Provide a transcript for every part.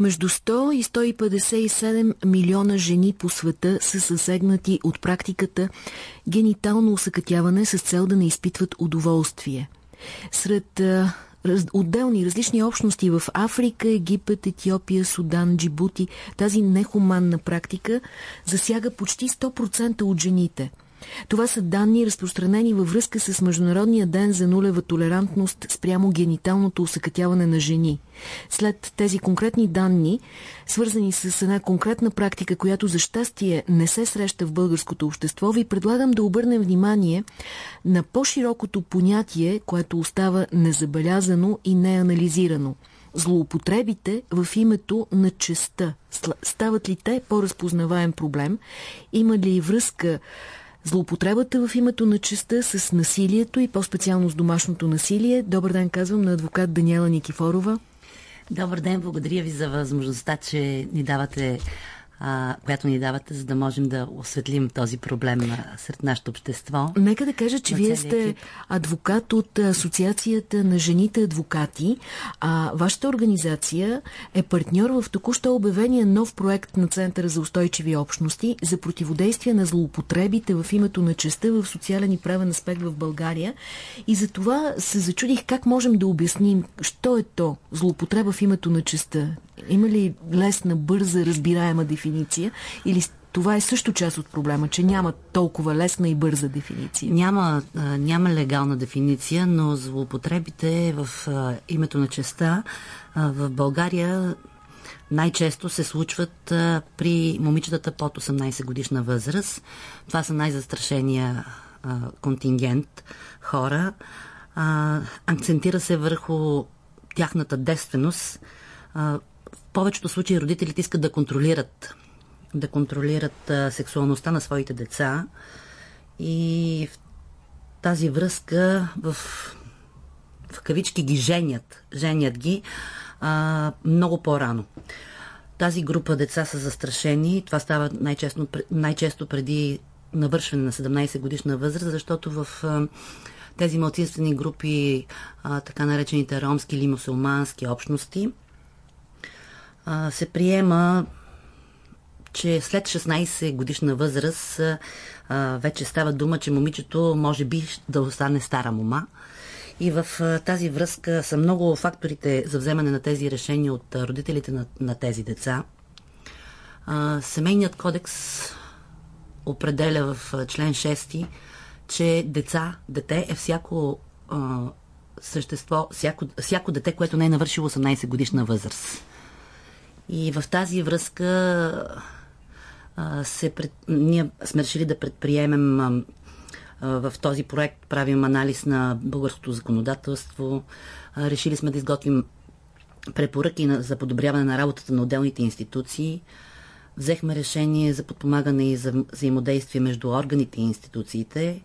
Между 100 и 157 милиона жени по света са съсегнати от практиката генитално усъкътяване с цел да не изпитват удоволствие. Сред раз, отделни различни общности в Африка, Египет, Етиопия, Судан, Джибути, тази нехуманна практика засяга почти 100% от жените – това са данни, разпространени във връзка с Международния ден за нулева толерантност спрямо гениталното усъкътяване на жени. След тези конкретни данни, свързани с една конкретна практика, която за щастие не се среща в българското общество, ви предлагам да обърнем внимание на по-широкото понятие, което остава незабелязано и неанализирано злоупотребите в името на честа. Стават ли те по-разпознаваем проблем? Има ли връзка злоупотребата в името на честа с насилието и по-специално с домашното насилие. Добър ден, казвам на адвокат Даниела Никифорова. Добър ден, благодаря ви за възможността, че ни давате а, която ни давате, за да можем да осветлим този проблем а, сред нашето общество. Нека да кажа, че вие сте екип. адвокат от Асоциацията на жените адвокати. А вашата организация е партньор в току-що обявения нов проект на Центъра за устойчиви общности за противодействие на злоупотребите в името на честа в социален и правен аспект в България. И за това се зачудих как можем да обясним, що е то злоупотреба в името на честа. Има ли лесна, бърза, разбираема дефиниция или това е също част от проблема, че няма толкова лесна и бърза дефиниция. Няма, няма легална дефиниция, но злоупотребите в името на честа в България най-често се случват при момичетата под 18 годишна възраст. Това са най-застрашения контингент хора. Акцентира се върху тяхната девственост. А, повечето случаи родителите искат да контролират да контролират а, сексуалността на своите деца и в тази връзка в, в кавички ги женят. Женят ги а, много по-рано. Тази група деца са застрашени. Това става най-често, най-често преди навършване на 17 годишна възраст, защото в а, тези малцинствени групи, а, така наречените ромски или мусулмански общности, а, се приема, че след 16 годишна възраст а, вече става дума, че момичето може би да остане стара мома. И в тази връзка са много факторите за вземане на тези решения от родителите на, на тези деца. А, семейният кодекс определя в член 6, че деца, дете е всяко а, същество, всяко, всяко дете, което не е навършило 18 годишна възраст. И в тази връзка се пред... ние сме решили да предприемем в този проект, правим анализ на българското законодателство, решили сме да изготвим препоръки за подобряване на работата на отделните институции. Взехме решение за подпомагане и за взаимодействие между органите и институциите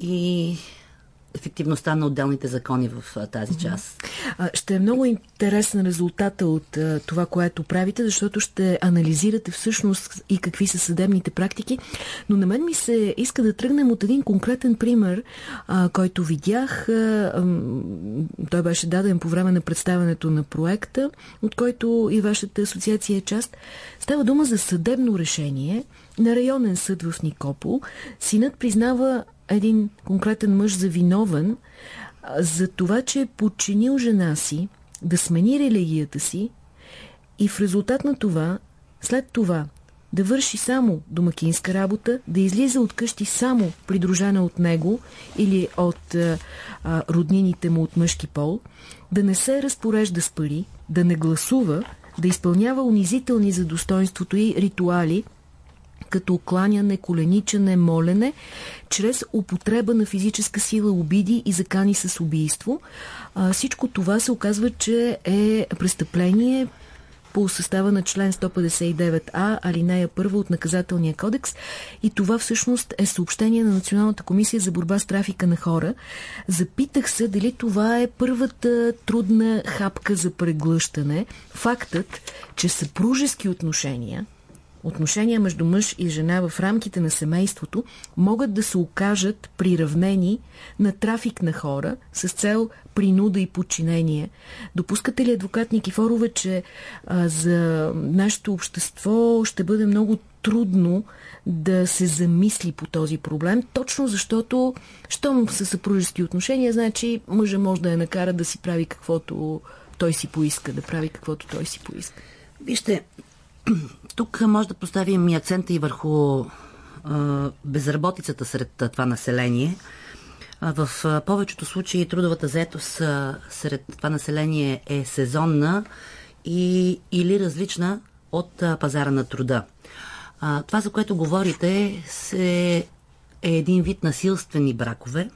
и ефективността на отделните закони в тази част. Ще е много интересен резултата от това, което правите, защото ще анализирате всъщност и какви са съдебните практики. Но на мен ми се иска да тръгнем от един конкретен пример, който видях. Той беше даден по време на представянето на проекта, от който и вашата асоциация е част. Става дума за съдебно решение на районен съд в Никопол. Синът признава един конкретен мъж за виновен за това, че е подчинил жена си да смени религията си и в резултат на това, след това, да върши само домакинска работа, да излиза от къщи само придружена от него или от а, роднините му от мъжки пол, да не се разпорежда с пари, да не гласува, да изпълнява унизителни за достоинството и ритуали, като окланяне, коленичане, молене, чрез употреба на физическа сила, обиди и закани с убийство. А, всичко това се оказва, че е престъпление по състава на член 159а, алинея 1 от наказателния кодекс. И това всъщност е съобщение на Националната комисия за борба с трафика на хора. Запитах се дали това е първата трудна хапка за преглъщане. Фактът, че съпружески отношения отношения между мъж и жена в рамките на семейството могат да се окажат приравнени на трафик на хора с цел принуда и подчинение. Допускате ли адвокат Никифорова, че а, за нашето общество ще бъде много трудно да се замисли по този проблем, точно защото, щом са съпружески отношения, значи мъжа може да я накара да си прави каквото той си поиска, да прави каквото той си поиска. Вижте, тук може да поставим и акцента и върху безработицата сред това население. В повечето случаи трудовата заетост сред това население е сезонна и, или различна от пазара на труда. Това, за което говорите, се, е един вид насилствени бракове,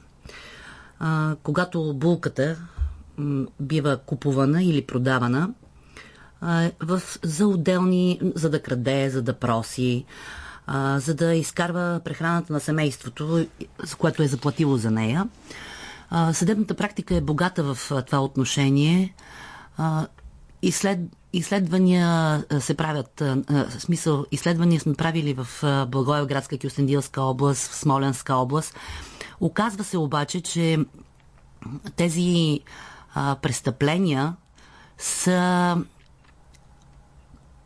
когато булката бива купувана или продавана в, за отделни, за да краде, за да проси, а, за да изкарва прехраната на семейството, което е заплатило за нея. А, съдебната практика е богата в това отношение. А, изслед, изследвания се правят, в смисъл, изследвания сме правили в Благоевградска, Кюстендилска област, в Смоленска област. Оказва се обаче, че тези а, престъпления са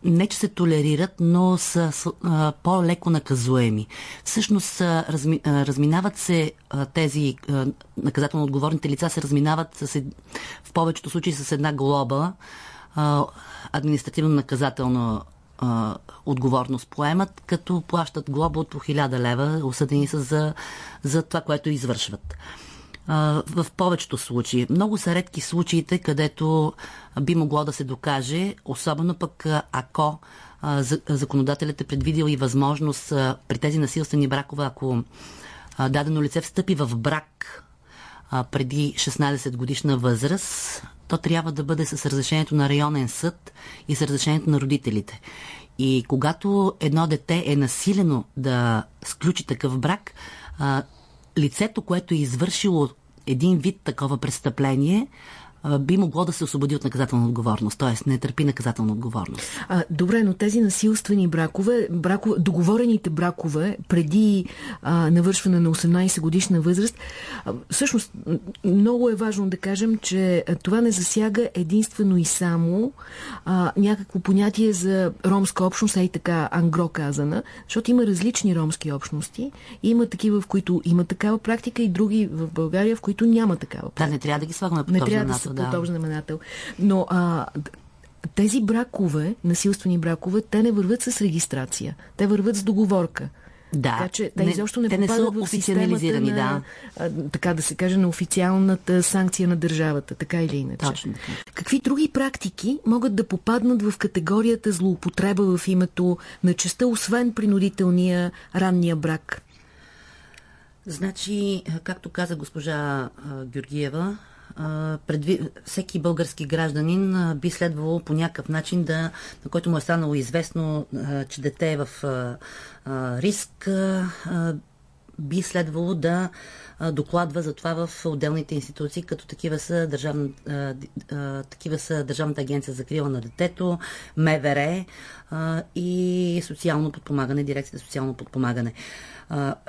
не че се толерират, но са по-леко наказуеми. Всъщност разминават се тези наказателно отговорните лица се разминават с, в повечето случаи с една глоба, административно-наказателна отговорност поемат, като плащат глоба от по 1000 лева, осъдени са за, за това, което извършват. А, в повечето случаи. Много са редки случаите, където би могло да се докаже, особено пък ако а, законодателят е предвидил и възможност а, при тези насилствени бракове, ако а, дадено лице встъпи в брак а, преди 16 годишна възраст, то трябва да бъде с разрешението на районен съд и с разрешението на родителите. И когато едно дете е насилено да сключи такъв брак, лицето, което е извършило един вид такова престъпление, би могло да се освободи от наказателна отговорност, т.е. не търпи наказателна отговорност. А, добре, но тези насилствени бракове, бракове договорените бракове преди а, навършване на 18 годишна възраст, а, всъщност много е важно да кажем, че това не засяга единствено и само а, някакво понятие за ромска общност, а и така ангро казана, защото има различни ромски общности. Има такива, в които има такава практика и други в България, в които няма такава практика. Да, не трябва да ги слагаме по не трябва да да. подобен знаменател. Но а, тези бракове, насилствени бракове, те не върват с регистрация. Те върват с договорка. Да. Така че те изобщо не, те не в системата на, да. а, така да се каже, на официалната санкция на държавата, така или иначе. Точно. Какви други практики могат да попаднат в категорията злоупотреба в името на честа, освен принудителния ранния брак? Значи, както каза госпожа Георгиева, предви... всеки български гражданин би следвало по някакъв начин да, на който му е станало известно, че дете е в риск, би следвало да докладва за това в отделните институции, като такива са, държавна, такива са Държавната агенция за закрила на детето, МВР и социално подпомагане, дирекцията социално подпомагане.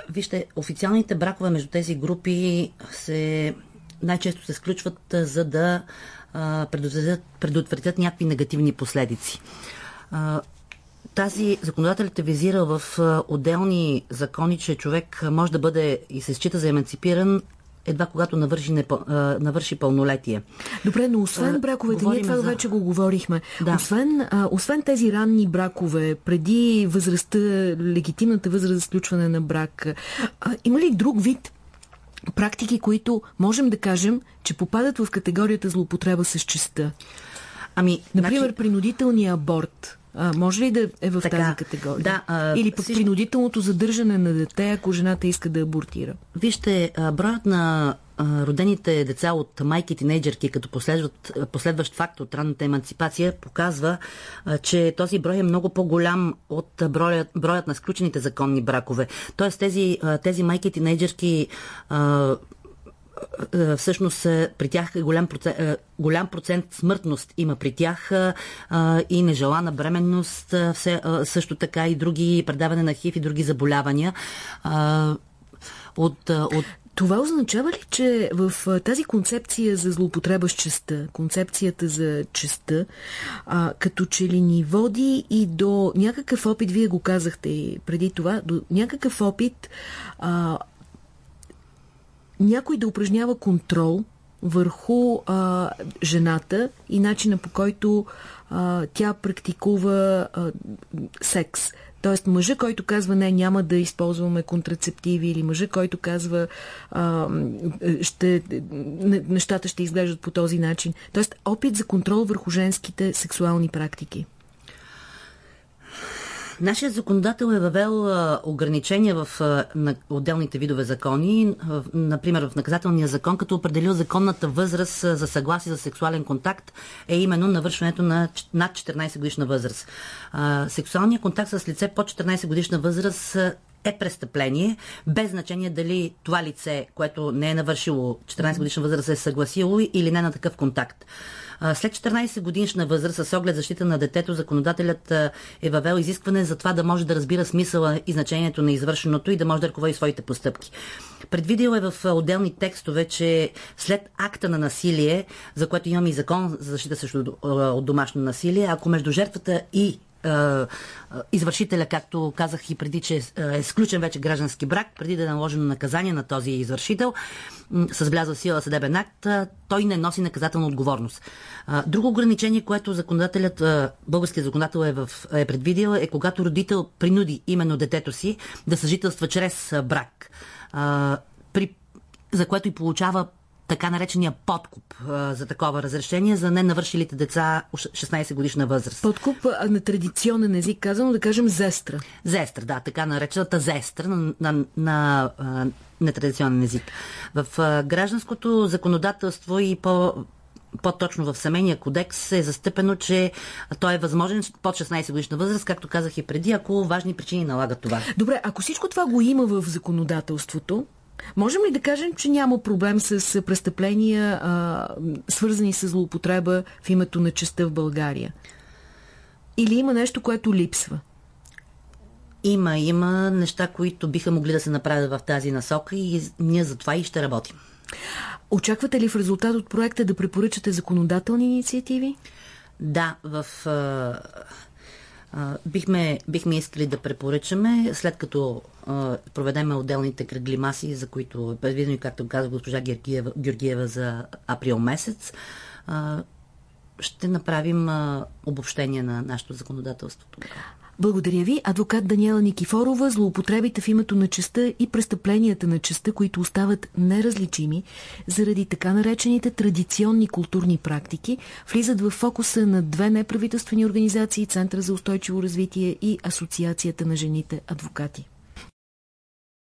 Вижте, официалните бракове между тези групи се най-често се сключват за да предотвратят, предотвратят някакви негативни последици. Тази законодателят е визира в отделни закони, че човек може да бъде и се счита за емансипиран едва когато навърши, не, навърши пълнолетие. Добре, но освен браковете, ние това за... вече го говорихме. Да. Освен, а, освен тези ранни бракове, преди възрастта, легитимната възраст за сключване на брак, а, има ли друг вид практики, които можем да кажем, че попадат в категорията злоупотреба с честа. Ами, Например, значи... принудителния аборт. А, може ли да е в така, тази категория? Да, а, Или пък всичко... принудителното задържане на дете, ако жената иска да абортира? Вижте, броят на родените деца от майки тинейджерки като последващ факт от ранната емансипация показва, че този брой е много по-голям от броят, броят на сключените законни бракове. Тоест тези, тези майки тинейджерки всъщност при тях е голям процент, голям процент смъртност има при тях и нежелана бременност, също така и други предаване на ХИВ и други заболявания. От, от това означава ли, че в тази концепция за злоупотреба с честа, концепцията за честа, като че ли ни води и до някакъв опит, вие го казахте и преди това, до някакъв опит някой да упражнява контрол върху а, жената и начина по който а, тя практикува а, секс. Тоест мъжа, който казва не, няма да използваме контрацептиви или мъжа, който казва а, ще, нещата ще изглеждат по този начин. Тоест опит за контрол върху женските сексуални практики. Нашият законодател е въвел ограничения в на отделните видове закони, например в наказателния закон, като определил законната възраст за съгласие за сексуален контакт е именно навършването на над 14 годишна възраст. Сексуалният контакт с лице под 14 годишна възраст е престъпление, без значение дали това лице, което не е навършило 14 годишна възраст, е съгласило или не на такъв контакт. След 14 годишна възраст, с оглед защита на детето, законодателят е въвел изискване за това да може да разбира смисъла и значението на извършеното и да може да ръководи своите постъпки. Предвидел е в отделни текстове, че след акта на насилие, за което имаме и закон за защита срещу от домашно насилие, ако между жертвата и извършителя, както казах и преди, че е сключен вече граждански брак, преди да е наложено наказание на този извършител, с влязъл сила съдебен акт, той не носи наказателна отговорност. Друго ограничение, което законодателят, българският законодател е, в, е предвидил, е когато родител принуди именно детето си да съжителства чрез брак, при, за което и получава така наречения подкуп а, за такова разрешение за ненавършилите деца 16 годишна възраст. Подкуп а, на традиционен език, казано да кажем зестра. Зестра, да, така наречената зестра на, на, на а, нетрадиционен език. В а, гражданското законодателство и по по-точно в семейния кодекс е застъпено, че той е възможен под 16 годишна възраст, както казах и преди, ако важни причини налагат това. Добре, ако всичко това го има в законодателството, Можем ли да кажем, че няма проблем с престъпления, а, свързани с злоупотреба в името на честа в България? Или има нещо, което липсва? Има, има неща, които биха могли да се направят в тази насока и ние за това и ще работим. Очаквате ли в резултат от проекта да препоръчате законодателни инициативи? Да, в бихме, бихме искали да препоръчаме, след като а, проведеме отделните кръгли маси, за които е предвидено както каза госпожа Георгиева, Георгиева за април месец, а, ще направим а, обобщение на нашето законодателство тогава. Благодаря ви. Адвокат Даниела Никифорова, злоупотребите в името на честа и престъпленията на честа, които остават неразличими заради така наречените традиционни културни практики, влизат в фокуса на две неправителствени организации Центъра за устойчиво развитие и Асоциацията на жените адвокати.